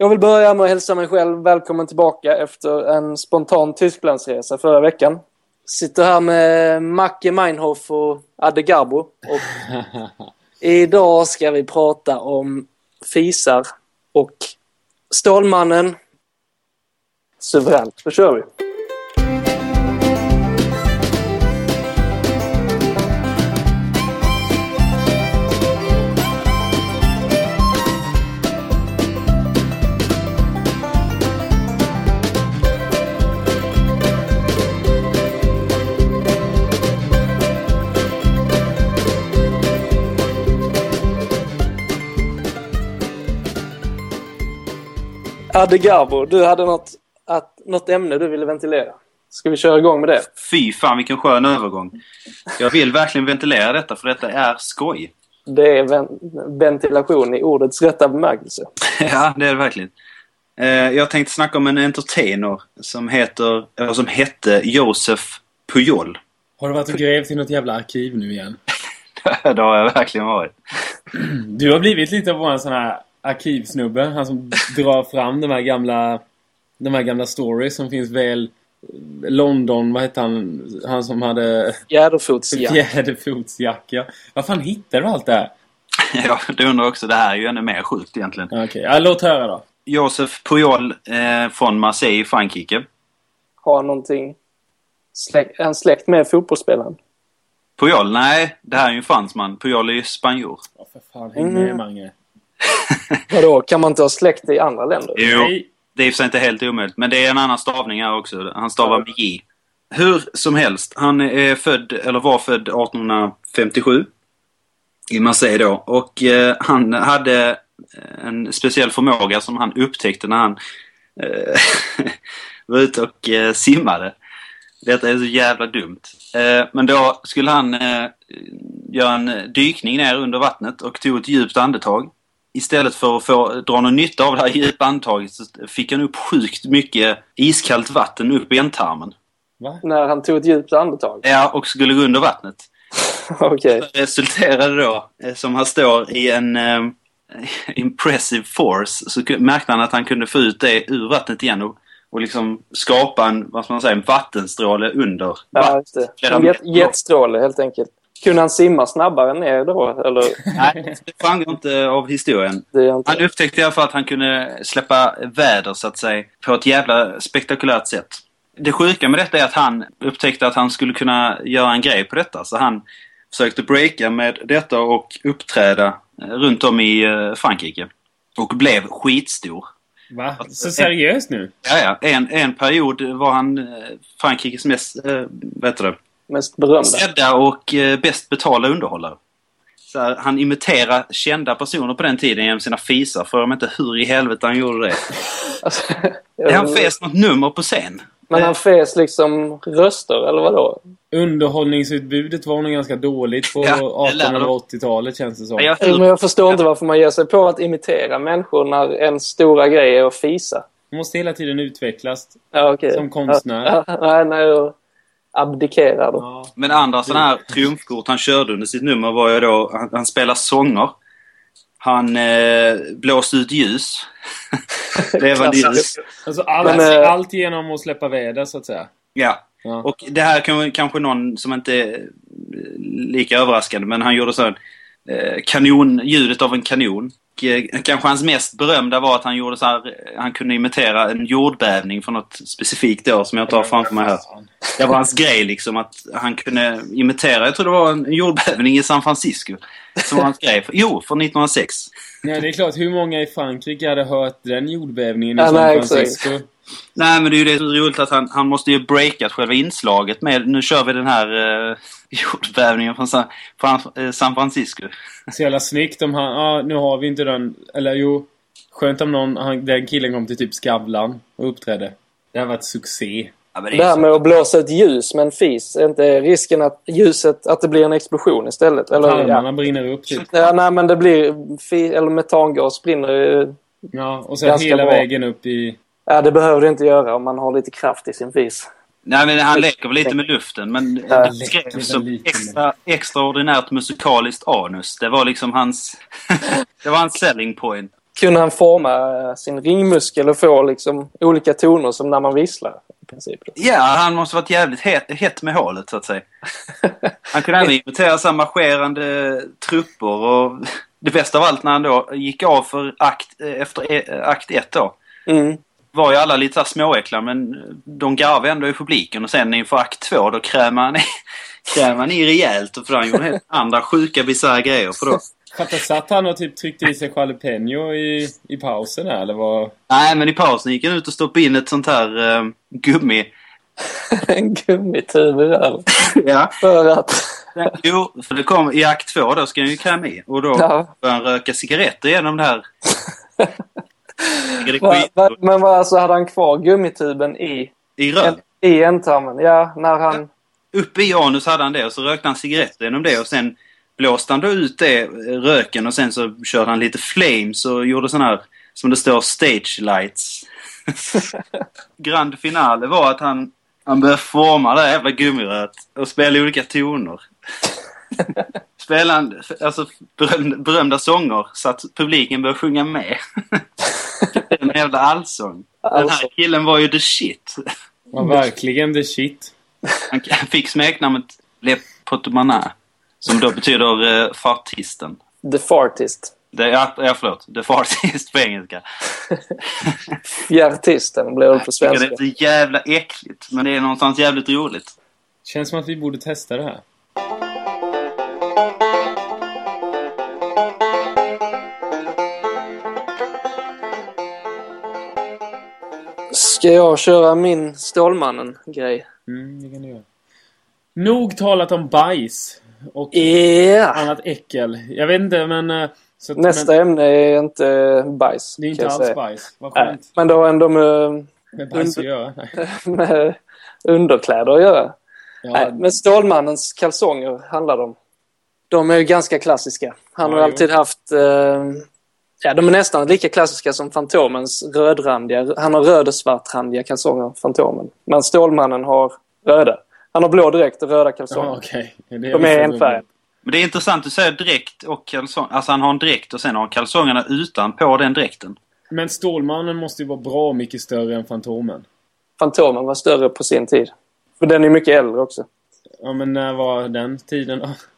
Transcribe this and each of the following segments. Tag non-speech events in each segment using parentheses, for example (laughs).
Jag vill börja med att hälsa mig själv välkommen tillbaka efter en spontan Tysklandsresa förra veckan. Sitter här med Macke Meinhof och Adde Garbo. Och (laughs) idag ska vi prata om fisar och Stålmannen. Suveränt, då kör vi. Adde Garbo, du hade något, att, något ämne du ville ventilera. Ska vi köra igång med det? Fy fan vilken skön övergång. Jag vill verkligen ventilera detta för detta är skoj. Det är ven ventilation i ordets rätta bemärkelse. (laughs) ja, det är det verkligen. Eh, jag tänkte snacka om en entertainer som heter, eller som hette Josef Pujol. Har du varit och grävt i något jävla arkiv nu igen? (laughs) det har jag verkligen varit. Du har blivit lite av en sån här arkivsnubbe. Han som drar fram de här gamla de här gamla stories som finns väl London, vad hette han? Han som hade... Fjäderfotsjack. Fjäderfotsjack, ja. Vad fan hittar du allt det här? (laughs) ja, det undrar också. Det här är ju ännu mer sjukt egentligen. Okej, okay. ja, låt höra då. Josef Pujol eh, från Marseille i Frankrike. Har någonting... Släkt, en släkt med fotbollsspelaren? Pujol? Nej, det här är ju en fransman. Pujol är ju spanjor. Ja, för fan. Häng med, mm. Mange. (laughs) Vadå, kan man inte ha släkt i andra länder? Jo, det är i inte helt omöjligt. Men det är en annan stavning här också. Han stavar med J. Hur som helst, han är född, eller var född 1857 i Marseille då. Och eh, han hade en speciell förmåga som han upptäckte när han eh, (laughs) var ute och eh, simmade. Detta är så jävla dumt. Eh, men då skulle han eh, göra en dykning ner under vattnet och tog ett djupt andetag istället för att få dra någon nytta av det här djupa andetaget så fick han upp sjukt mycket iskallt vatten upp i ändtarmen. Va? När han tog ett djupt andetag? Ja, och skulle gå under vattnet. (laughs) Okej. Okay. Det resulterade då, eh, som han står i en uh, (laughs) impressive force, så märkte han att han kunde få ut det ur vattnet igen och, och liksom skapa en, vad ska man säga, en vattenstråle under Ja, just det. En jet jetstråle helt enkelt. Kunde han simma snabbare ner då? Eller? (laughs) Nej, det framgår inte av historien. Inte... Han upptäckte i alla fall att han kunde släppa väder, så att säga, på ett jävla spektakulärt sätt. Det sjuka med detta är att han upptäckte att han skulle kunna göra en grej på detta. Så han försökte breaka med detta och uppträda eh, runt om i eh, Frankrike. Och blev skitstor. Va? Så seriöst nu? Ja, ja. En, en period var han eh, Frankrikes mest, äh, vad heter det? Mest berömda. Sedda och eh, bäst betalda underhållare. Så här, han imiterar kända personer på den tiden genom sina fisar. För jag inte hur i helvete han gjorde det. (laughs) alltså. Han fes något nummer på scen. Men han fes liksom röster, eller vadå? Underhållningsutbudet var nog ganska dåligt på ja, 1880-talet känns det som. Jag, men jag förstår inte varför man ger sig på att imitera människor när en stora grej är att fisa. Man måste hela tiden utvecklas ja, okay. som konstnär. (laughs) Ja, nej, nej, abdikerar då. Ja. Men andra sådana här triumfkort han körde under sitt nummer var ju då, han, han spelar sånger. Han eh, blåste ut ljus. (laughs) Levande ljus. Alltså allt, Men, äh, allt genom att släppa väder så att säga. Ja. ja. Och det här kan kanske någon som inte är lika överraskande men han gjorde så här, eh, kanon, ljudet av en kanon. Eh, kanske hans mest berömda var att han gjorde så här, han kunde imitera en jordbävning från något specifikt år som jag tar framför mig här. Det var hans grej liksom att han kunde imitera, jag tror det var en jordbävning i San Francisco. Som var hans grej. Jo, från 1906. Nej, det är klart. Hur många i Frankrike hade hört den jordbävningen i San Francisco? Nej, men det är ju det som är roligt att han, han måste ju breakat själva inslaget med nu kör vi den här eh, jordbävningen från San, från eh, San Francisco. Så jävla snyggt om han, ja nu har vi inte den, eller jo, skönt om någon, han, den killen kom till typ Skavlan och uppträdde. Det har varit succé. Ja, det, det här med att blåsa ett ljus med en fis, är inte risken att ljuset, att det blir en explosion istället? Eller, Palmarna ja. brinner upp typ. Ja, nej men det blir, eller metangas brinner Ja, och sen hela bra. vägen upp i... Ja, det behöver det inte göra om man har lite kraft i sin fis. Nej, men han leker väl lite med luften. Men det skrevs som extra, extraordinärt musikaliskt anus. Det var liksom hans... (laughs) det var hans selling point. kunde han forma eh, sin ringmuskel och få liksom olika toner som när man visslar. Princip. Ja, han måste varit jävligt het, het med hålet så att säga. (laughs) Han kunde även imitera så marscherande trupper och det bästa av allt när han då gick av för akt, eh, efter eh, akt ett då. Mm. Var ju alla lite så här småäcklar men de garvade ändå i publiken och sen inför akt två då krämade han, i- (laughs) krämade han i rejält och för han gjorde helt andra sjuka bisarra grejer för då. Fattar, satt han och typ tryckte i sig jalapeno i, i pausen eller vad? Nej men i pausen gick han ut och stoppade in ett sånt här eh, gummi. (laughs) en gummitub. (laughs) Ja. För att... Jo, för det kom i akt två då ska han ju kräma i och då Ja. började han röka cigaretter genom det här. (laughs) Va, va, men vad, alltså hade han kvar gumituben i, I röv. i ändtarmen? Ja, när han... Uppe i anus hade han det och så rökte han cigaretter genom det och sen blåste han då ut det, eh, röken och sen så körde han lite flames och gjorde sån här, som det står, stage lights. (laughs) Grand finale var att han, han började forma det här jävla gummiröret och spela olika toner. (laughs) Spelade han, alltså berömda, berömda sånger så att publiken började sjunga med. (laughs) en jävla allsång. Den här killen var ju the shit. Var verkligen the shit. Han fick smeknamnet Le Potomana. Som då betyder eh, fartisten. The Fartist. Det, ja, ja, förlåt. The fartist på engelska. (laughs) Fjärtisten blir det på svenska. det är så jävla äckligt. Men det är någonstans jävligt roligt. Känns som att vi borde testa det här. Ska jag köra min Stålmannen-grej? Mm, det kan du göra. Nog talat om bajs och Ja! annat äckel. Jag vet inte, men... eh, Så Nästa men, ämne är inte bajs. Det är inte alls säga. bajs. Vad skönt. Men det har ändå med, Med bajs att göra. (laughs) Med underkläder att göra. Ja, men Stålmannens kalsonger handlar det om. De är ju ganska klassiska. Han Ja, har alltid haft... Eh, ja, de är nästan lika klassiska som Fantomens rödrandiga. Han har röd och svartrandiga kalsonger, Fantomen. Men Stålmannen har röda. Han har blå dräkt och röda kalsonger. ja okej. Det De är enfärgade. Men det är intressant du säger dräkt och kalsong. Alltså han har en dräkt och sen har han kalsongerna utan på den dräkten. Men Stålmannen måste ju vara bra mycket större än Fantomen. Fantomen var större på sin tid. För den är mycket äldre också. Ja, men när var den tiden då? (laughs)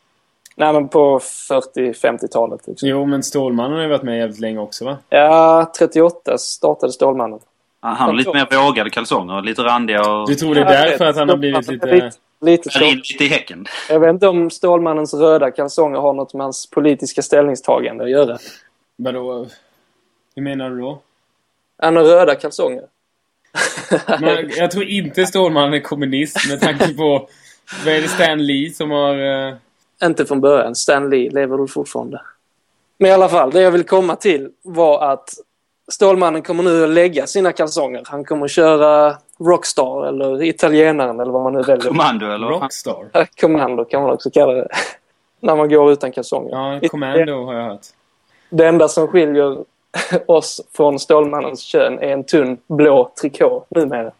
Nej, men på 40-50-talet. Liksom. Jo, men Stålmannen har ju varit med jävligt länge också va? Ja, 38 startade Stålmannen. Han han har lite mer vågade kalsonger lite randiga och Du tror det är därför att han har blivit lite... Lite, lite tjock. lite i häcken. Jag vet inte om Stålmannens röda kalsonger har något med hans politiska ställningstagande att göra. Vadå? Hur menar du då? Han har röda kalsonger. (laughs) Men jag tror inte Stålmannen är kommunist med tanke på... (laughs) Vad är det Stan Lee som har... Inte från början. Stan Lee lever väl fortfarande. Men i alla fall, det jag vill komma till var att Stålmannen kommer nu att lägga sina kalsonger. Han kommer att köra Rockstar eller Italienaren eller vad man nu väljer. Kommando eller? Rockstar? Commando kan man också kalla det. (laughs) När man går utan kalsonger. Ja, Commando har jag hört. Det enda som skiljer oss från Stålmannens kön är en tunn blå trikå numera.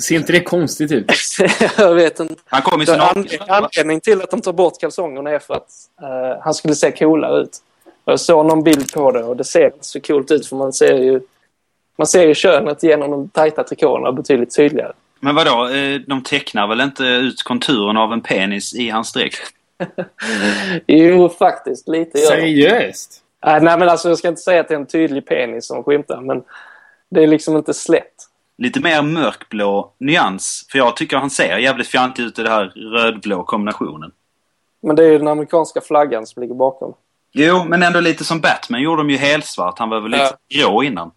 Ser inte det konstigt ut? (laughs) jag vet inte. Han kom i sin an-. Anledningen till att de tar bort kalsongerna är för att eh, han skulle se coolare ut. Jag såg någon bild på det och det ser inte så coolt ut för man ser ju man ser ju könet genom de tajta trikåerna betydligt tydligare. Men vadå? eh, De tecknar väl inte ut konturen av en penis i hans dräkt? (laughs) Jo, faktiskt. Lite gör. Seriöst? Nej, nej, men alltså jag ska inte säga att det är en tydlig penis som skymtar, men det är liksom inte slätt. Lite mer mörkblå nyans. För jag tycker han ser jävligt fjantig ut i den här rödblå kombinationen. Men det är ju den amerikanska flaggan som ligger bakom. Jo, men ändå lite som Batman gjorde de ju helsvart. Han var väl lite grå innan.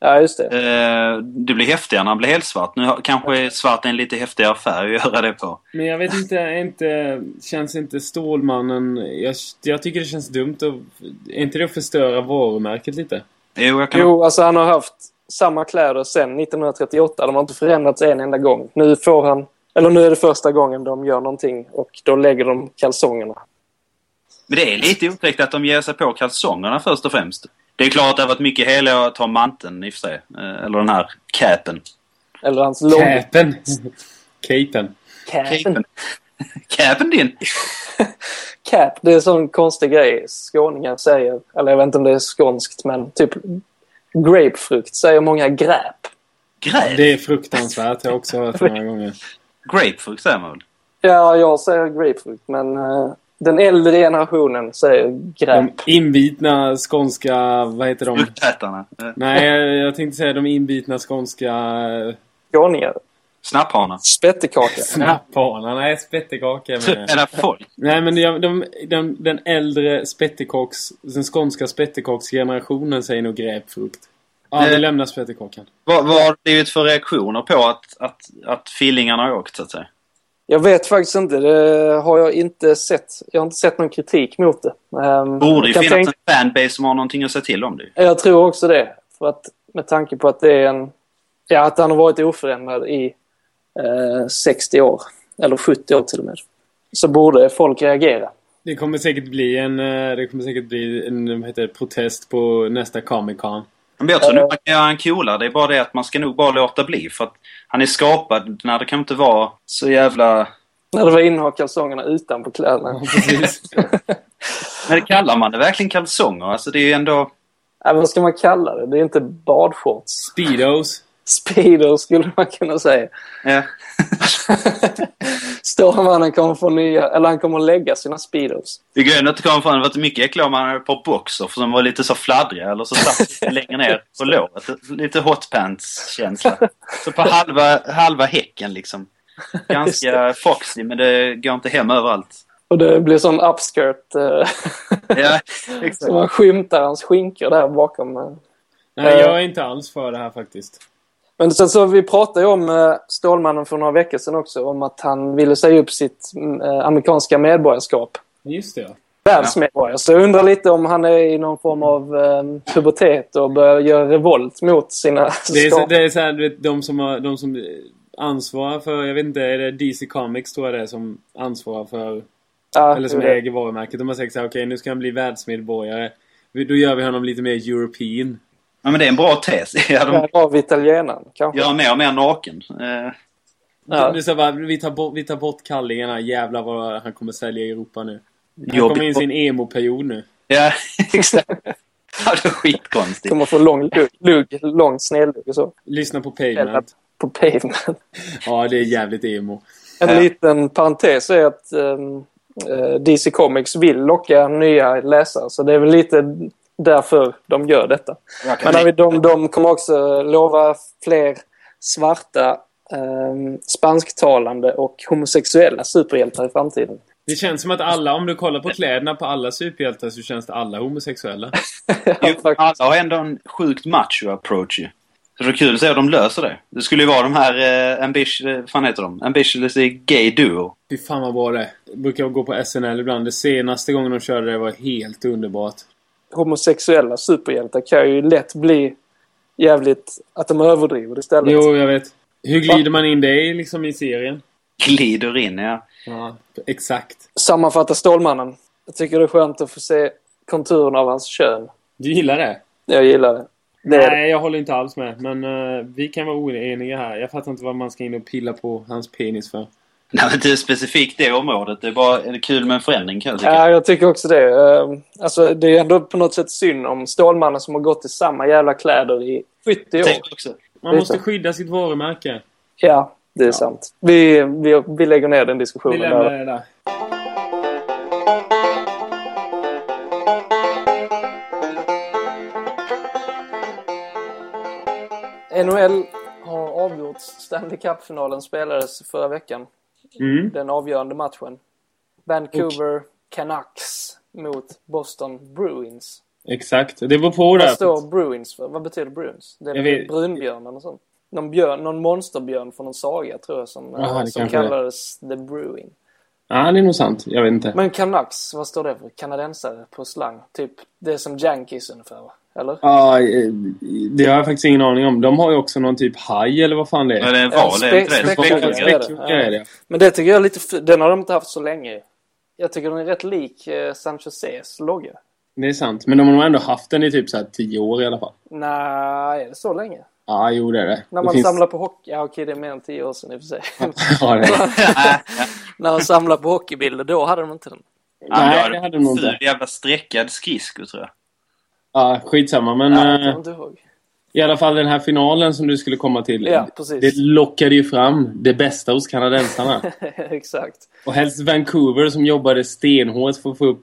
Ja, just det. Eh, det blir häftigare när han blir helsvart. Nu kanske svart är en lite häftigare färg att göra det på. Men jag vet inte, inte... Känns inte Stålmannen... Jag, jag tycker det känns dumt att... Är inte det att förstöra varumärket lite? Jo, jag kan... Jo, alltså han har haft samma kläder sedan 1938. De har inte förändrats en enda gång. Nu får han... Eller nu är det första gången de gör någonting och då lägger de kalsongerna. Men det är lite otäckt att de ger sig på kalsongerna först och främst. Det är klart att det har varit mycket heligare att ta manteln i och för sig. Eh, Eller den här capen. Eller hans långa... (laughs) Capen! Capen. Capen. (laughs) Capen din? (laughs) Cap, det är en sån konstig grej skåningar säger. Eller jag vet inte om det är skånskt, men typ grapefrukt säger många gräp. Gräp? Det är fruktansvärt. Jag har också hört det några gånger. Grapefrukt säger man väl? Ja, jag säger grapefrukt, men eh, den äldre generationen säger De gräp. inbitna skånska... Vad heter de? Fruktätarna? Nej, jag, jag tänkte säga de inbitna skånska... eh, Skåningar. Snapphanar? Spettekaka. Snapphanar. Nej, spettekaka menar jag. menar folk? Nej, men de, de, de, den äldre spettekocks... Den skånska spettekocksgenerationen säger nog grapefrukt. Ja, vi Eh. lämnar spettekakan. Vad, vad har det blivit för reaktioner på att, att, att fillingarna har åkt, så att säga? Jag vet faktiskt inte. Det har jag inte sett. Jag har inte sett någon kritik mot det. Um, Borde ju finnas tänk- en fanbase som har någonting att säga till om det. jag tror också det. För att med tanke på att det är en... Ja, att han har varit oförändrad i eh, 60 år. Eller 70 år till och med. Så borde folk reagera. Det kommer säkert bli en... eh, Det kommer säkert bli en heter protest på nästa Comic Con. Men jag tror nog man kan göra en coolare. Det är bara det att man ska nog bara låta bli. För att han är skapad när det kan inte vara så jävla... När det var inne ha kalsongerna utanpå kläderna. Precis. (laughs) Men det kallar man det verkligen kalsonger? Alltså det är ju ändå... Ja, vad ska man kalla det? Det är inte badshorts. Speedos. Speedo skulle man kunna säga. Ja. (laughs) Stålmannen kommer få nya, eller han kommer att lägga sina Speedos. Det går ändå inte komma fram. Det var mycket äckligare om man hade ett par boxer för som var lite så fladdriga eller så satt längre ner på låret. Lite hot pants-känsla. Så på halva, halva häcken liksom. Ganska foxy men det går inte hem överallt. Och det blir sån upskirt. Eh, Ja, (laughs) så exakt. man skymtar hans skinkor där bakom. eh. Nej, jag är inte alls för det här faktiskt. Men sen så vi pratade ju om eh, Stålmannen för några veckor sedan också. Om att han ville säga upp sitt eh, amerikanska medborgarskap. Just det, ja. Världsmedborgare. Så jag undrar lite om han är i någon form av eh, pubertet och börjar göra revolt mot sina (laughs) Det är, så, det är så här, vet, de som, har, de som ansvarar för, jag vet inte, är det DC Comics tror jag det är som ansvarar för, Ja, eller som äger varumärket. De har sagt såhär, okej nu ska han bli världsmedborgare. Då gör vi honom lite mer European. Ja, men det är en bra tes. (laughs) Ja, de Där har vi italienaren kanske. gör mer och mer naken. Eh, Ja. Så bara, vi, tar bort, vi tar bort kallingarna, jävlar vad han kommer sälja i Europa nu. Han Jobbigt. kommer in i sin emo-period nu. Ja, (laughs) exakt. Ja, det är skitkonstigt. Kommer få lång lugg, lång snedlugg och så. Lyssna på Pavement. på pavement. (laughs) Ja, det är jävligt emo. En Ja. liten parentes är att ehm, eh, DC Comics vill locka nya läsare. Så det är väl lite därför de gör detta. Men de, de kommer också lova fler svarta, um, spansktalande och homosexuella superhjältar i framtiden. Det känns som att alla, om du kollar på kläderna på alla superhjältar så känns det alla homosexuella. (laughs) Ja, alla har ändå en sjukt macho approach ju. Så det är kul att se hur de löser det. Det skulle ju vara de här eh, ambition, eh, vad fan heter de? Ambitiously Gay Duo. Fy fan vad bra det. Jag brukar gå på SNL ibland. Det senaste gången de körde det var helt underbart. Homosexuella superhjältar kan ju lätt bli jävligt... Att de överdriver istället. Jo, jag vet. Hur glider man in det i, liksom i serien? Glider in, ja. Ja, exakt. Sammanfatta Stålmannen. Jag tycker det är skönt att få se konturen av hans kön. Du gillar det? Jag gillar det. det är det. Nej, jag håller inte alls med. Men eh, vi kan vara oeniga här. Jag fattar inte vad man ska in och pilla på hans penis för. Nej, men det är specifikt det området. Det är bara är det kul med en förändring kan jag tycka. Ja, jag tycker också det. Eh, Alltså, det är ändå på något sätt synd om Stålmannen som har gått i samma jävla kläder i 70 Jag år. också. Man måste skydda sitt varumärke. Ja, det är sant. Vi, vi, vi lägger ner den Vi diskussionen lämnar där. det där. NHL har avgjorts. Stanley Cup-finalen spelades förra veckan. Mm. Den avgörande matchen. Vancouver Canucks mot Boston Bruins. Exakt. Det var på Vad där. står Bruins för? Vad betyder Bruins? Det är Jag väl vet- brunbjörn eller något sånt. Någon, björn, någon monsterbjörn från någon saga tror jag som, det som kanske det kallades The Brewing. Ja, det är nog sant. Jag vet inte. Men Canucks, vad står det för? Kanadensare på slang? Typ, det är som Yankees ungefär va? Eller? Ja, det har jag faktiskt ingen aning om. De har ju också någon typ haj eller vad fan det Ja, är. det är en Ja, val, det spe- det? Späckhuggare. är det. Späckhuggare är det. Men det tycker jag är lite Den har de inte haft så länge. Jag tycker den är rätt lik eh, San Joses logga. Det är sant. Men de har nog ändå haft den i typ så här tio år i alla fall. Nej, är det så länge? Ja, jo det är det. När det man finns- samlar på hockey, ja okej det är mer än tio år sedan i och för sig. (laughs) ja, det är. (laughs) När de samlar på hockeybilder, då hade de inte den. Nej, det hade de inte. jävla streckad skridsko tror jag. Ja, skitsamma. Men Nej, jag eh, inte ihåg. i alla fall den här finalen som du skulle komma till. Ja. Det lockade ju fram det bästa hos kanadensarna. (laughs) Exakt. Och helst Vancouver som jobbade stenhårt för att få upp...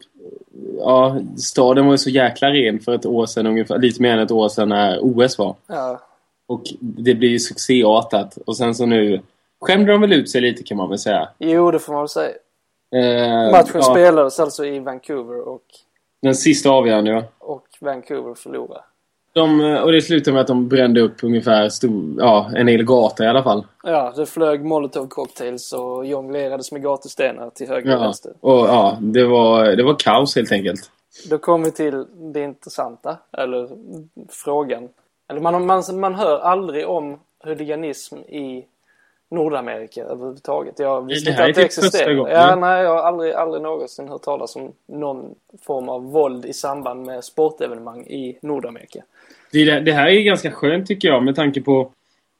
Ja, staden var ju så jäkla ren för ett år sedan ungefär. Lite mer än ett år sedan när OS var. Ja, Och det blev ju succéartat. Och sen så nu skämde de väl ut sig lite kan man väl säga. jo det får man väl säga. Eh, Matchen ja, spelades alltså i Vancouver och, Den sista avgörande ja. och Vancouver förlorade. De, eh, och det slutade med att de brände upp ungefär stor, ja, en hel gata i alla fall. Ja, det flög molotov cocktails och jonglerades med gatestenar till höger och Ja, vänster. och ja, det var, det var kaos helt enkelt. Då kommer vi till det intressanta, eller frågan. Eller man, man, man hör aldrig om huliganism i Nordamerika överhuvudtaget. Jag visste inte att det typ gången. Ja, nej, jag har aldrig, aldrig någonsin hört talas om någon form av våld i samband med sportevenemang i Nordamerika. Det, det här är ganska skönt tycker jag med tanke på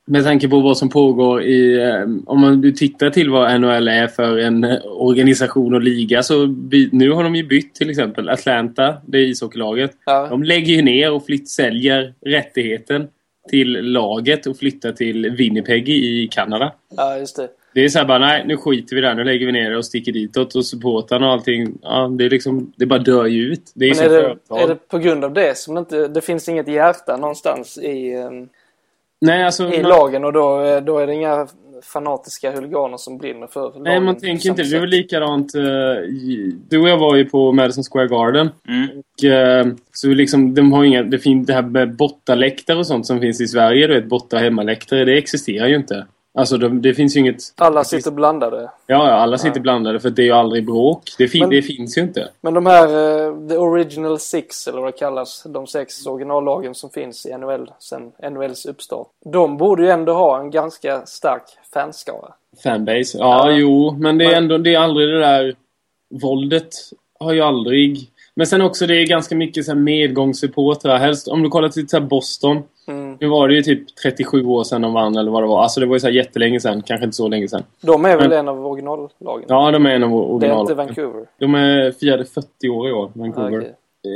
med tanke på vad som pågår i... eh, Om man du tittar till vad NHL är för en eh, organisation och liga så by, nu har de ju bytt till exempel Atlanta, det är ishockeylaget. Ja, De lägger ju ner och flytt, säljer rättigheten till laget och flyttar till Winnipeg i Kanada. ja just det. Det är så här bara, nej nu skiter vi där, nu lägger vi ner och sticker ditåt och supportarna och allting. Ja, det är liksom, det bara dör ju ut. Det är Men är det, är det på grund av det som det inte... Det finns inget hjärta någonstans i, ehm, Nej, alltså... i lagen och då, eh, då är det inga fanatiska huliganer som brinner för lagen. Nej, man tänker inte. samma Det sätt. likadant. eh, du och jag var ju på Madison Square Garden. Mm. Och, eh, så liksom, de har inga, det, fin, det här med bottaläktare och sånt som finns i Sverige, du vet, botta hemmaläktare, det existerar ju inte. Alltså de, det finns ju inget... Alla sitter blandade. Ja, ja, alla sitter blandade för det är ju aldrig bråk. Det, fin, Men- det finns ju inte. Men de här, eh, the original six, eller vad det kallas, de sex originallagen som finns i NHL sen NHLs uppstart. De borde ju ändå ha en ganska stark fanskara. Fanbase. Ja, Ja. jo. Men det är Men- ändå det är aldrig det där... Våldet har ju aldrig... Men sen också det är ganska mycket så här medgångssupportrar. Helst om du kollar till så Boston. Mm. Nu var det ju typ 37 år sedan de vann eller vad det var. Alltså det var ju så här jättelänge sedan. Kanske inte så länge sedan. De är väl Men- en av originallagen? Ja, de är en av det är inte Vancouver? De är firade 40 år i år, Ah, Vancouver.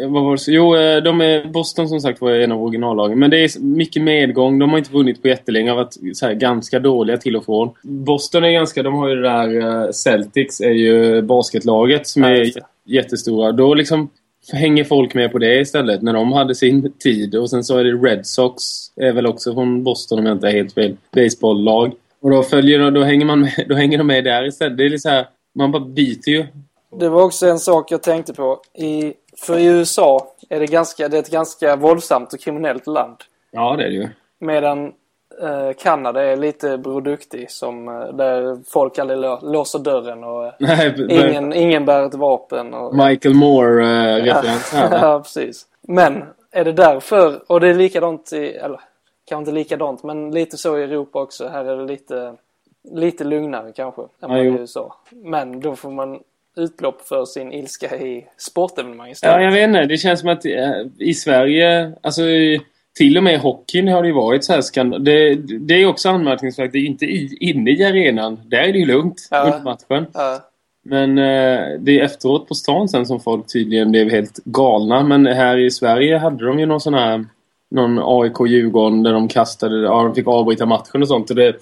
Eh, var det? så- Jo, eh, de är, Boston som sagt var en av originallagen. Men det är mycket medgång. De har inte vunnit på jättelänge. har varit så här, ganska dåliga till och från. Boston är ganska... De har ju det där... eh, Celtics är ju basketlaget som Ja, är jättestora. Då liksom hänger folk med på det istället. När de hade sin tid. Och sen så är det Red Sox. Är väl också från Boston om jag inte är helt fel. Baseballlag. Och då följer då hänger man med, då hänger de med där istället. Det är så här... Man bara byter ju. Det var också en sak jag tänkte på. I, för i USA är det, ganska, det är ett ganska våldsamt och kriminellt land. Ja, det är det ju. Medan eh, Kanada är lite Bror Duktig som eh, där folk aldrig lå- låser dörren och eh, (laughs) Nej, ingen, ingen bär ett vapen. Och, Michael Moore-referens va? (laughs) ja, precis. Men är det därför, och det är likadant i, eller kanske inte likadant, men lite så i Europa också. Här är det lite, lite lugnare kanske än Ja, i. USA. Men då får man utlopp för sin ilska i sportevenemang Ja, istället. jag vet inte. Det känns som att eh, i Sverige, alltså i- till och med i hockeyn har det ju varit så här skandal. Det, det är också anmärkningsvärt. Det är inte i, inne i arenan. Där är det ju lugnt Ja. under matchen. Ja, Men eh, det är efteråt på stan sen som folk tydligen blev helt galna. Men här i Sverige hade de ju någon sån här någon AIK-Djurgården där de kastade, ja de fick avbryta matchen och sånt. Och det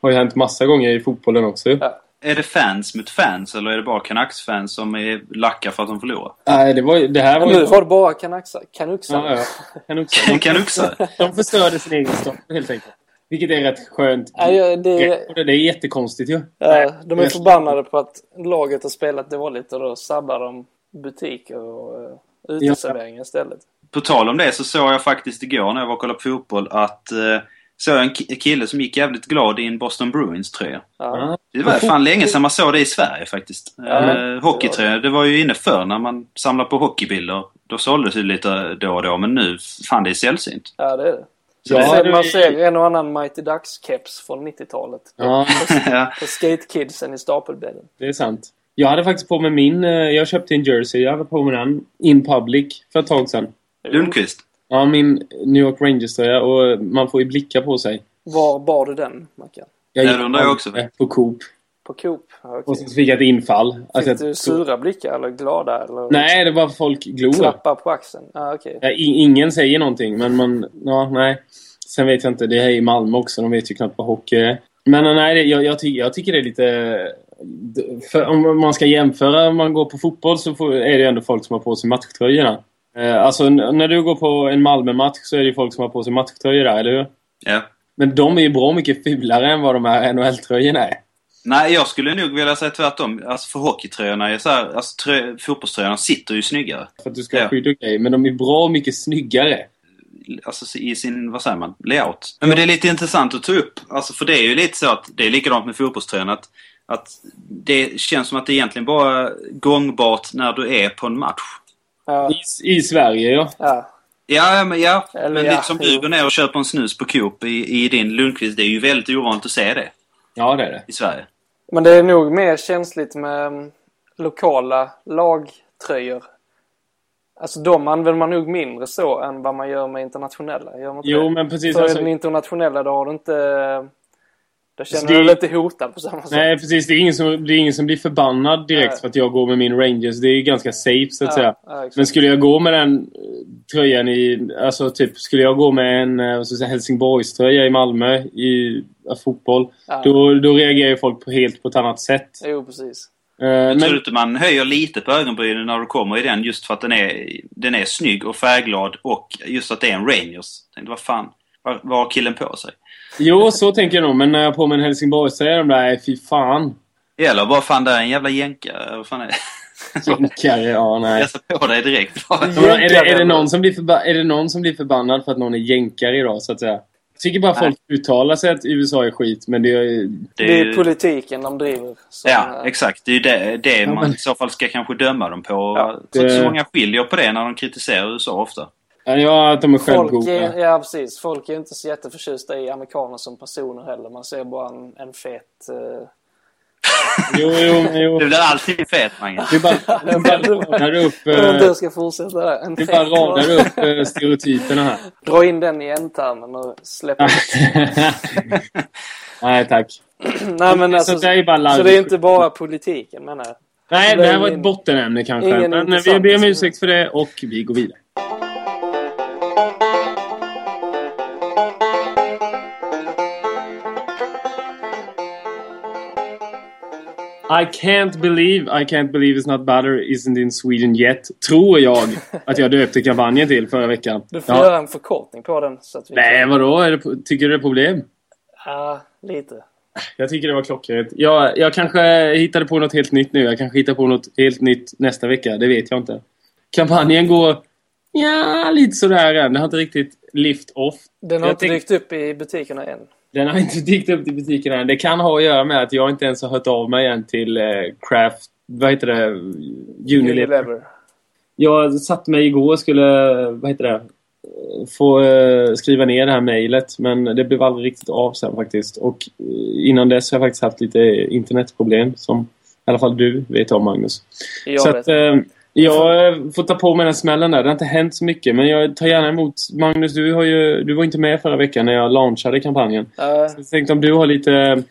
har ju hänt massa gånger i fotbollen också. ja. Är det fans mot fans eller är det bara Canucks-fans som är lacka för att de förlorar? Nej, det var ju- det här var nu var det bara Canucks- Canucksar. Ja, ja. Canucksare? (laughs) De förstörde sin egen stad helt enkelt. Vilket är rätt skönt. Ja, det, Det, är jättekonstigt ju. ja, de är förbannade på att laget har spelat dåligt och då sabbar de butiker och uh, uteserveringar istället. På tal om det så såg jag faktiskt igår när jag var och kollade på fotboll att eh, såg jag en ki- kille som gick jävligt glad i en Boston Bruins-tröja. Ja. Det var fan länge sedan man såg det i Sverige faktiskt. Ja, eh, hockeytröja. Det var ju inne förr när man samlade på hockeybilder. Då såldes det lite då och då men nu, fan det är sällsynt. Ja, det är det. Ja, man, ser, det- man ser en och annan Mighty Ducks-keps från 90-talet. (laughs) Ja. På skatekidsen i stapelbädden. det är sant. Jag hade faktiskt på mig min... eh, Jag köpte en jersey. Jag hade på mig den in public för ett tag sedan. Lundqvist. Ja, min New York Rangers-tröja. Och man får ju blickar på sig. Var bar du den, Mackan? Jag det undrar jag också. På Coop. På Coop? Okej. Och så fick jag ett infall. Alltså, Fick du jag- sura blickar eller glada? Eller Nej, det var folk glor. Klappar på axeln? Ja, okej. Ja, ingen säger någonting, men man... Ja, nej. Sen vet jag inte. Det är i Malmö också. De vet ju knappt vad hockey är. Men nej, jag, jag, ty jag tycker det är lite... För om man ska jämföra om man går på fotboll så får, är det ändå folk som har på sig matchtröjorna. Eh, alltså när du går på en Malmö-match så är det ju folk som har på sig matchtröjor där, eller hur? Ja. Men de är ju bra mycket fulare än vad de här NHL-tröjorna är. Nej, jag skulle nog vilja säga tvärtom. Alltså för hockeytröjorna är så här, alltså trö, fotbollströjorna sitter ju snyggare. För att du ska Ja. skydd och grejer. Men de är bra mycket snyggare. Alltså i sin, vad säger man, layout. Men det är lite intressant att ta upp. Alltså för det är ju lite så att det är likadant med fotbollströjan. Att, att det känns som att det egentligen bara är gångbart när du är på en match. Ja. I, I Sverige, ja. ja. Ja, men, ja. Eller men ja, lite som du går ner och köper en snus på Coop i, i din Lundqvist. Det är ju väldigt ovanligt att se det Ja, det är det. i Sverige. Men det är nog mer känsligt med mm, lokala lagtröjor. Alltså de använder man nog mindre så än vad man gör med internationella. Gör man Jo, det? men precis. För Alltså, den internationella då har du inte... Då känner det- du dig inte hotad på samma sätt. nej, precis. Det är, ingen som, det är ingen som blir förbannad direkt Nej. för att jag går med min Rangers. Det är ju ganska safe, så att säga. ja, ja, exakt. Men skulle jag gå med den eh, tröjan i... Alltså typ, skulle jag gå med en eh, jag säga, Helsingborgströja i Malmö i ja, fotboll. Ja. Då, då reagerar ju folk på, helt på ett annat sätt. Jo, precis. Eh, Men... Tror du inte man höjer lite på ögonbrynen när du kommer i den just för att den är, den är snygg och färgglad och just att det är en Rangers? Tänkte, vad fan, vad, har killen på sig? jo, så tänker jag nog. Men när jag har på mig en Helsingborgströja, de där, fy fan. Eller vad fan, det är en jävla jänka. Vad fan är det? Jänkare, ja (laughs) nej. Jag ser på dig direkt. (laughs) Men är, det, är, det någon som blir förba- är det någon som blir förbannad för att någon är jänkare idag, så att säga? Jag tycker bara Nej. folk uttalar sig att USA är skit, men det är... Det Det är politiken de driver. som, Ja, exakt. Det är ju det, det Ja, man men- i så fall ska kanske döma dem på. Ja, det- så många skiljer på det när de kritiserar USA ofta. Ja, att de är Folk självgoda. är, ja, precis. Folk är inte så jätteförtjusta i amerikaner som personer heller. Man ser bara en, en fet... eh, Jo, jo, jo. Du blir alltid fet, Mange. Du bara, (laughs) du bara radar upp... Eh, jag ska fortsätta där. En Du fet bara radar upp eh, stereotyperna här. Dra in den i ändtarmen och släpp ut. (laughs) Nej, tack. (clears throat) Nej, men alltså, så det är bara så det är inte bara politiken menar jag. Nej, det det är här var ett bottenämne kanske. Men vi ber om ursäkt för det och vi går vidare. I can't believe, I can't believe it's not butter isn't in Sweden yet. Tror jag att jag döpte kampanjen till förra veckan. Du får Ja. göra en förkortning på den. Så att vi Nej, kan... vadå? Är det, tycker du det är problem? Ja, lite. Jag tycker det var klockrent. Jag, jag kanske hittade på något helt nytt nu. Jag kanske hittar på något helt nytt nästa vecka. Det vet jag inte. Kampanjen går ja, lite sådär än. Det har inte riktigt lift off. Den har Jag inte tänk- dykt upp i butikerna än. Den har inte dykt upp i butikerna än. Det kan ha att göra med att jag inte ens har hört av mig än till eh, Craft... Vad heter det? Unilever. Unilever. Jag satt mig igår och skulle, vad heter det, eh, få eh, skriva ner det här mejlet. Men det blev aldrig riktigt av sen faktiskt. Och eh, innan dess har jag faktiskt haft lite internetproblem som i alla fall du vet om Magnus. Jag så vet. att, eh, jag eh, får ta på mig den smällen där. Det har inte hänt så mycket. Men jag tar gärna emot... Magnus, du, har ju, du var inte med förra veckan när jag launchade kampanjen. Eh, Så jag tänkte om du har lite...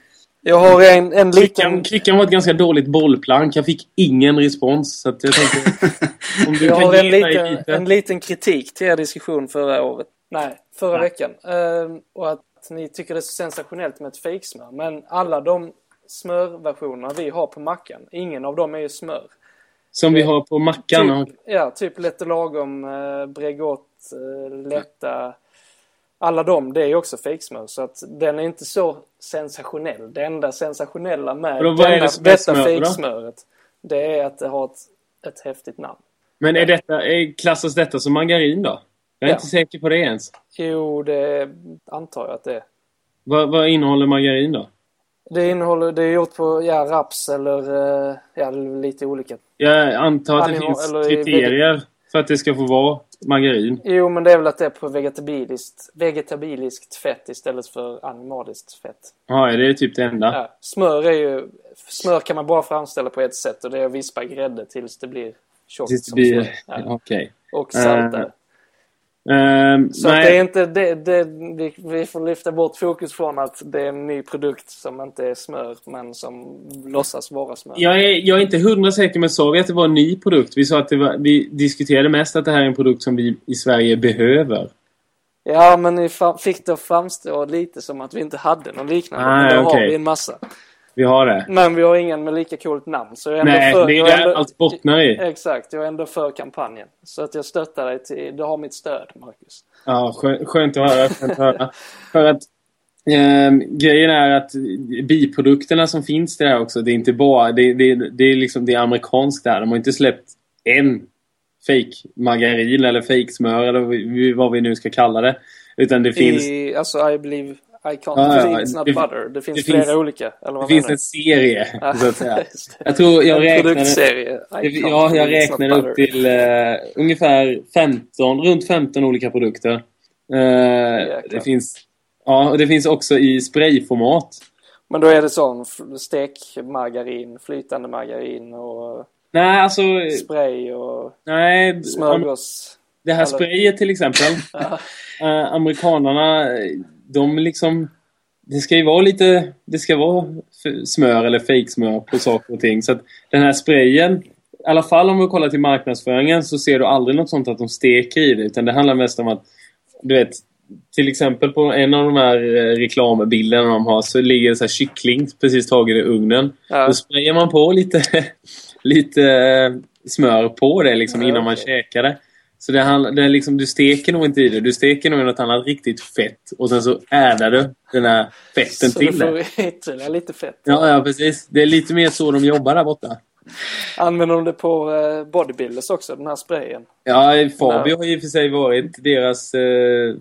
jag har en, en Klickan, liten... klickan var ett ganska dåligt bollplank. Jag fick ingen respons. Så att jag tänkte... (laughs) om du Jag kan har en liten, lite... en liten kritik till er diskussion förra året. Nej, förra Ja. veckan. Ehm, och att ni tycker det är så sensationellt med ett fejksmör. Men alla de smörversionerna vi har på mackan, ingen av dem är ju smör. Som vi har på mackan. Typ, ja, typ lätt och lagom, eh, Bregott, eh, lätta. Alla de, det är ju också fejksmör. Så att den är inte så sensationell. Det enda sensationella med är denna, det detta smör då? fejksmöret, det är att det har ett, ett häftigt namn. Men är detta, är, klassas detta som margarin då? Jag är Ja. inte säker på det ens. Jo, det antar jag att det är. Vad, vad innehåller margarin då? Det innehåller, det är gjort på ja, raps eller eh, ja, lite olika. Jag antar att det Animal- finns kriterier för att det ska få vara margarin. Jo, men det är väl att det är på vegetabiliskt, vegetabiliskt fett istället för animaliskt fett. Ja, är det typ det enda? Ja. Smör är ju... Smör kan man bara framställa på ett sätt och det är att vispa grädde tills det blir tjockt Tills det blir... Ja. Okej. Och salta. Eh, Ehm, Så det är inte... Det, det, vi, vi får lyfta bort fokus från att det är en ny produkt som inte är smör men som låtsas vara smör. jag, är, jag är inte hundra säker, men sa vi att det var en ny produkt? Vi sa att var, vi diskuterade mest att det här är en produkt som vi i Sverige behöver. Ja, men fa- fick det att framstå lite som att vi inte hade någon liknande. Nej, men då har okej. vi en massa. Vi har det. Men vi har ingen med lika coolt namn. Så jag är ändå Nej, för, det är jag det ändå- allt bottnar i. Exakt, jag är ändå för kampanjen. Så att jag stöttar dig till... Du har mitt stöd, Marcus. Ja, skö- skönt att höra. Skönt att höra. (laughs) För att ehm, grejen är att biprodukterna som finns där också, det är inte bara... Det, det, det är liksom det är amerikanskt där. De har inte släppt en fake margarin eller fake smör eller vad vi nu ska kalla det. Utan det finns... I, alltså, I believe... I can't Ja, ja, believe it's not det- butter. Det finns det flera finns- olika. Eller Det finns en serie, (laughs) så att säga. Jag tror jag räknade... Ja, jag räknade upp till eh, ungefär 15, runt 15 olika produkter. Eh, det finns... Ja, och det finns också i sprayformat. Men då är det sån stekmargarin, flytande margarin och Nej, alltså... spray och Nej, smörgås. det här sprayet till exempel. (laughs) Ja. eh, amerikanarna, de liksom... Det ska ju vara lite... Det ska vara smör eller fejksmör på saker och ting. Så att den här sprayen, i alla fall om vi kollar till marknadsföringen så ser du aldrig något sånt att de steker i det. Utan det handlar mest om att, du vet, till exempel på en av de här eh, reklambilderna de har så ligger det så här kyckling precis tagen i ugnen. Ja. Då sprayar man på lite, (laughs) lite eh, smör på det liksom Ja, innan man käkar det. Så det, handlar- det är liksom, du steker nog inte i det. Du steker nog i något annat riktigt fett. Och sen så ädar du den här fetten Så du till det. får (laughs) ytterligare lite fett. Ja, ja, precis. Det är lite mer så de jobbar där borta. Använder de det på eh, bodybuilders också, den här sprayen? Ja, Fabio har ju för sig varit deras eh,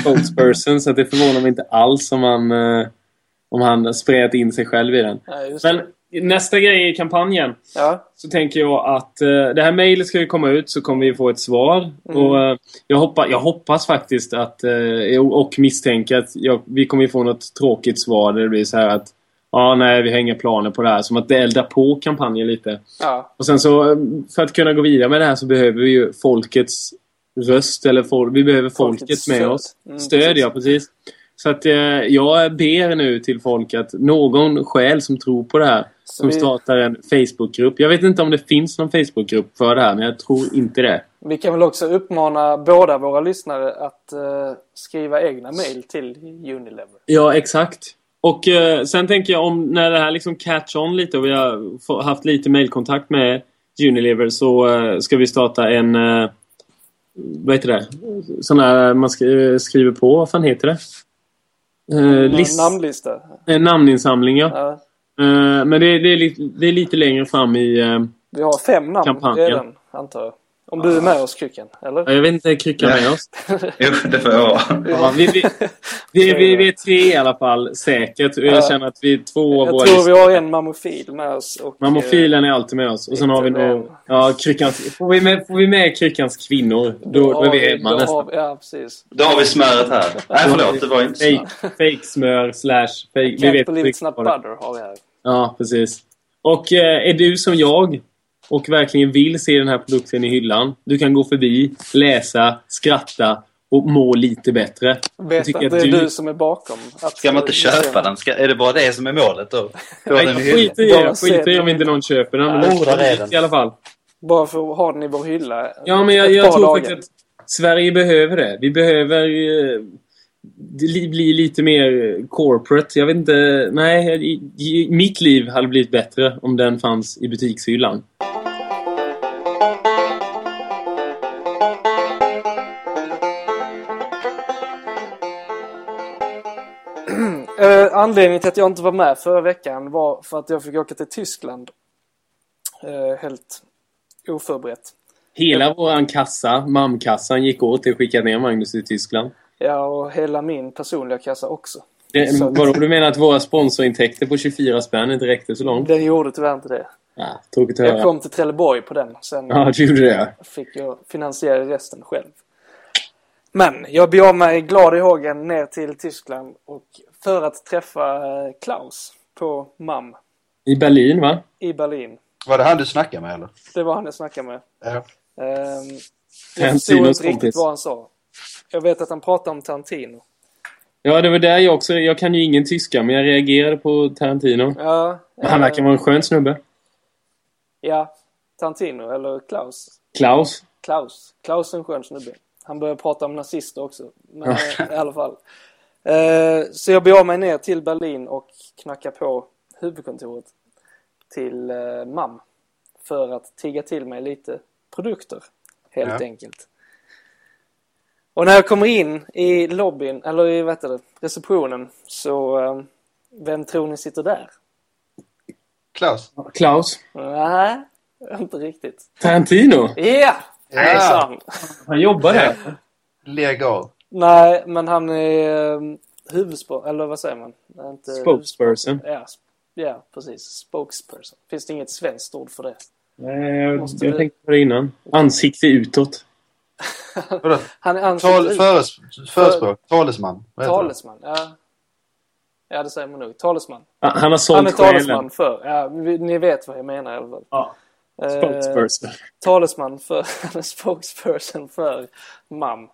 spokesperson så det förvånar mig inte alls om han, eh, om han sprayat in sig själv i den. Ja, Men. Nästa grej i kampanjen Ja, så tänker jag att eh, det här mejlet ska ju komma ut så kommer vi få ett svar. Mm. Och, eh, jag, hoppa, jag hoppas faktiskt att, eh, och misstänker att jag, vi kommer få något tråkigt svar där det blir så här att Ja, nej, vi har inga planer på det här. Som att det eldar på kampanjen lite. ja. Och sen så, eh, för att kunna gå vidare med det här så behöver vi ju folkets röst. Eller fol- vi behöver folket Folkets med stöd. oss. Mm, Stöd, precis. ja, precis. Så att eh, jag ber nu till folk att någon själ som tror på det här som startar en Facebookgrupp. Jag vet inte om det finns någon Facebookgrupp för det här, men jag tror inte det. Vi kan väl också uppmana båda våra lyssnare att eh, skriva egna mejl till Unilever. Ja, exakt. Och eh, sen tänker jag om när det här liksom catch on lite och vi har haft lite mailkontakt med Unilever så eh, ska vi starta en... Vad heter det? Sån här man sk- skriver på. Vad fan heter det? Eh, list, Namnlista. en namninsamling, ja. Eh, men det, det, är lite, det är lite längre fram i... Eh, Vi har fem namn Kampanjen. redan, antar jag. Om du är med oss, Krycken, eller? jag vet inte, krycka med Ja. oss. Jo, det får jag vara. Ja, vi, vi, vi, vi, vi är tre i alla fall, säkert. Och jag Ja. känner att vi är två av Jag våra tror vi har en mammofil med oss. Och, Mammofilen är alltid med oss. Och sen inte har vi med. nog... Ja, kryckans, får, vi med, får vi med kryckans kvinnor, då, då är vi hemma då nästan. har Ja, precis. Då har vi smöret här. Nej, förlåt. Det var inte så. Fake, fake smör slash fake... Vi vet vad det- butter har vi här. Ja, precis. Och eh, är du som jag och verkligen vill se den här produkten i hyllan. Du kan gå förbi, läsa, skratta och må lite bättre. Vet tycker att det att är du- du som är bakom. Att Ska man inte köpa den? Ska, är det bara det som är målet då? (laughs) Nej, den i. Bara i om inte någon köper den. Men Ja, den i alla fall. Bara för att ha den i vår hylla. Ja, men jag, jag tror dagar. faktiskt att Sverige behöver det. Vi behöver eh, li- bli lite mer corporate. Jag vet inte... Nej, mitt liv hade blivit bättre om den fanns i butikshyllan. (clears throat) Eh, anledningen till att jag inte var med förra veckan var för att jag fick åka till Tyskland. Eh, helt oförberett. Hela våran kassa, mamkassan, gick åt till att skicka ner Magnus till Tyskland. Ja, och hela min personliga kassa också. Det, vadå, du menar att våra sponsorintäkter på 24 spänn inte räckte så långt? Den gjorde tyvärr inte det. Ja, tråkigt att Jag höra. kom till Trelleborg på den. Sen Ja, du gjorde det. fick jag finansiera resten själv. Men jag begav mig glad i hågen ner till Tyskland och för att träffa eh, Klaus på MAM I Berlin, va? i Berlin. Var det han du snackade med eller? Det var han jag snackade med. Ja. Ehm, jag förstod inte riktigt kompis. vad han sa. Jag vet att han pratade om Tarantino. Ja, det var där jag också... Jag kan ju ingen tyska, men jag reagerade på Tarantino. Ja, Han verkar vara en skön snubbe. ja, Tarantino eller Klaus. Klaus. Klaus. Klaus är en skön snubbe. Han började prata om nazister också. Men eh, i alla fall. Eh, så jag begav mig ner till Berlin och knackade på huvudkontoret till eh, MAM. För att tigga till mig lite produkter. Helt Ja. enkelt. Och när jag kommer in i lobbyn, eller i vad heter det, receptionen, så eh, vem tror ni sitter där? Klaus? Klaus. Nej, inte riktigt. Tarantino. Ja! Hejsan! Han jobbar där. Legal. Nej, men han är um, huvudspår... Eller vad säger man? Inte Spokesperson. Ja, ja, precis. Spokesperson. Finns det inget svenskt ord för det? Nej, jag, Måste jag du- tänkte på det innan. Ansikte utåt. (laughs) Han är ansikte Tal, förespråk? Talesman? Talesman. Ja. ja, det säger man nog. Talesman. Ah, Han har Han är sålt talesman själen. för... Ja, ni vet vad jag menar i alla fall. Ja. Eh, Spokesperson. talesman för... (laughs) Han är spokesperson för MAM.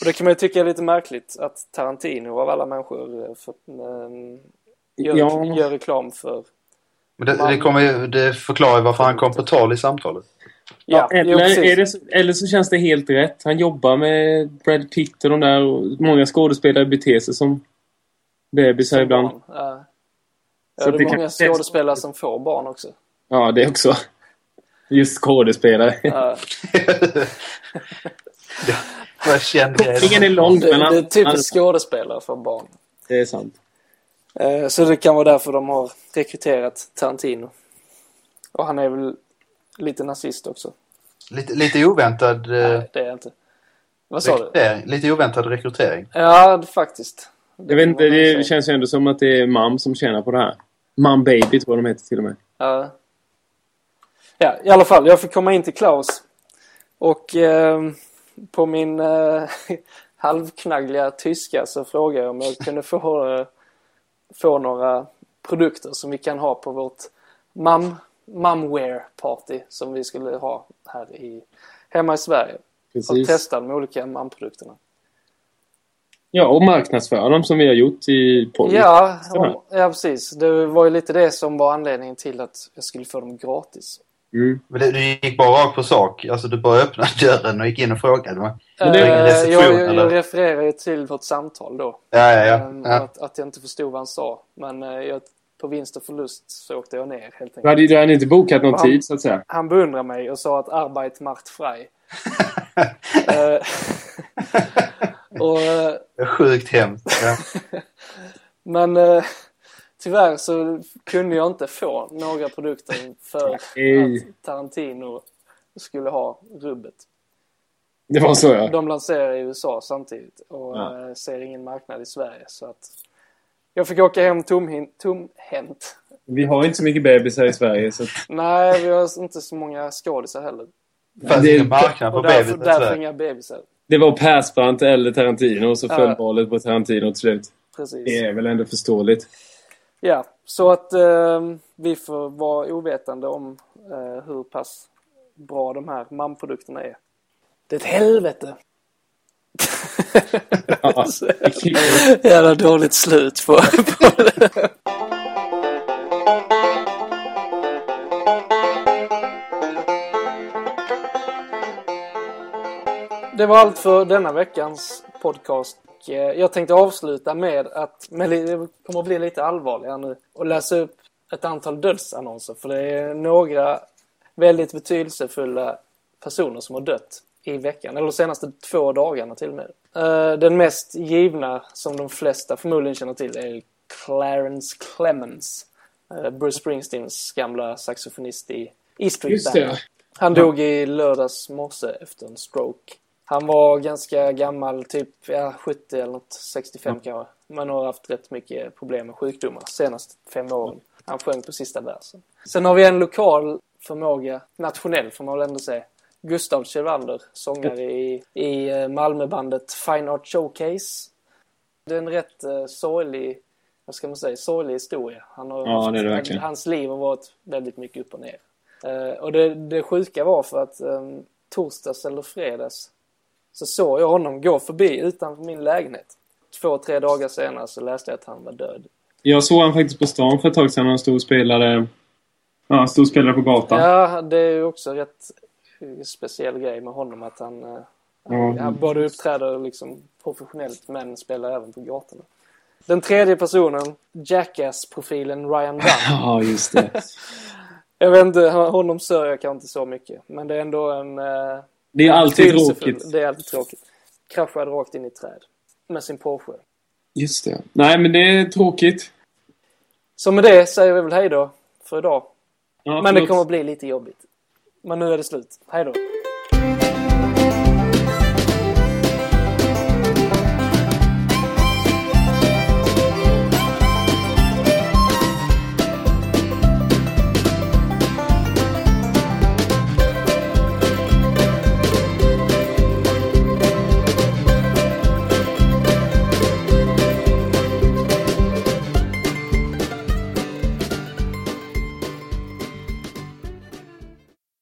Och det kan man ju tycka är lite märkligt att Tarantino av alla människor eh, för, ehm, gör, Ja. gör reklam för Men det, det, kommer, ju- det förklarar ju varför han kom på tal i samtalet. Ja, jo, eller, är det, så- eller så känns det helt rätt. Han jobbar med Brad Pitt och de där. Och många skådespelare beter sig som bebisar Som ibland. barn. Ja. Så Ja, det det är kan- många skådespelare som får barn också. Ja, det också. Just skådespelare. Ja. (laughs) Jag kände Ingen är lång, Det, men han, det är typiskt skådespelare för barn. det är sant. Eh, Så det kan vara därför de har rekryterat Tarantino. Och han är väl lite nazist också. lite, lite oväntad eh, Nej, det är jag inte. Vad sa du? Lite oväntad rekrytering. Ja, det- faktiskt. Jag vet inte, det känns ju ändå som att det är mam som tjänar på det här. Mam Baby tror jag de heter till och med. Ja. ja, i alla fall. Jag fick komma in till Klaus. Och eh, på min eh, (laughs) halvknaggliga tyska så frågade jag om jag kunde få, eh, få några produkter som vi kan ha på vårt mum, mumwear party som vi skulle ha här i, hemma i Sverige. Och Precis. testa de olika mamprodukterna. Ja, och marknadsföra dem som vi har gjort i podden. Ja, och, ja, precis. Det var ju lite det som var anledningen till att jag skulle få dem gratis. Mm. Men det, du gick bara rakt på sak. Alltså du bara öppnade (laughs) dörren och gick in och frågade. va? Men det reception, jag, jag, jag refererar ju till vårt samtal då. Ja, ja, ja. Ehm, ja. Att, att jag inte förstod vad han sa. Men eh, jag, på vinst och förlust så åkte jag ner helt Du enkelt. hade, du hade inte bokat någon Ja. tid, så att säga. Han beundrade mig och sa att Arbeit macht frei. (laughs) Eh, (laughs) och, Det är Sjukt hemskt. Ja. (laughs) men eh, tyvärr så kunde jag inte få några produkter för att Tarantino skulle ha rubbet. Det var så, ja. De lanserar i USA samtidigt och Ja. eh, ser ingen marknad i Sverige. Så att jag fick åka hem tomhänt. Vi har inte så mycket bebisar i Sverige, så... Nej, vi har inte så många skådisar heller. Det fanns Det- ingen marknad på Och därför, inga bebisar. Det var Persbrandt eller Tarantino, och så Ja. föll valet på Tarantino till slut. Precis. Det är väl ändå förståeligt. Ja, så att eh, vi får vara ovetande om eh, hur pass bra de här mamprodukterna är. Det är ett helvete! (laughs) Ja. Jävla dåligt slut på, på det. Det var allt för denna veckans podcast. Eh, Jag tänkte avsluta med att, men det kommer att bli lite allvarligare nu, och läsa upp ett antal dödsannonser. För det är några väldigt betydelsefulla personer som har dött i veckan, eller de senaste två dagarna till och med. Eh, Den mest givna, som de flesta förmodligen känner till, är Clarence Clemens. Eh, Bruce Springsteens gamla saxofonist i E Street Band. Han dog i lördags morse efter en stroke. Han var ganska gammal, typ ja, 70 eller något, 65 kanske. Men har haft rätt mycket problem med sjukdomar senaste fem åren. Han sjöng på sista versen. Sen har vi en lokal förmåga, nationell får man väl ändå säga. Gustav Kjellander, sångare i, i eh, Malmöbandet Fine Art Showcase. Det är en rätt uh, sorglig, vad ska man säga, sorglig historia. Han har, Ja, det det. Hans liv har varit väldigt mycket upp och ner. Eh, och det, det sjuka var för att um, torsdags eller fredags så såg jag honom gå förbi utanför min lägenhet. Två, tre dagar senare så läste jag att han var död. Jag såg han faktiskt på stan för ett tag sedan. Han stod och spelade... Ja, han stod och spelade på gatan. Ja, det är ju också rätt speciell grej med honom att han, Ja. han både uppträder liksom professionellt men spelar även på gatorna. Den tredje personen, Jackass-profilen Ryan Dunn. (laughs) Ja, just det. (laughs) Jag vet inte, honom sörjer jag kanske inte så mycket. Men det är ändå en... eh, Det är alltid tråkigt. Det är alltid tråkigt. Kraschade rakt in i ett träd. Med sin Porsche. Just det. Nej, men det är tråkigt. Så med det säger vi väl hej då för idag. Ja, Men det kommer att bli lite jobbigt. Men nu är det slut. Hej då.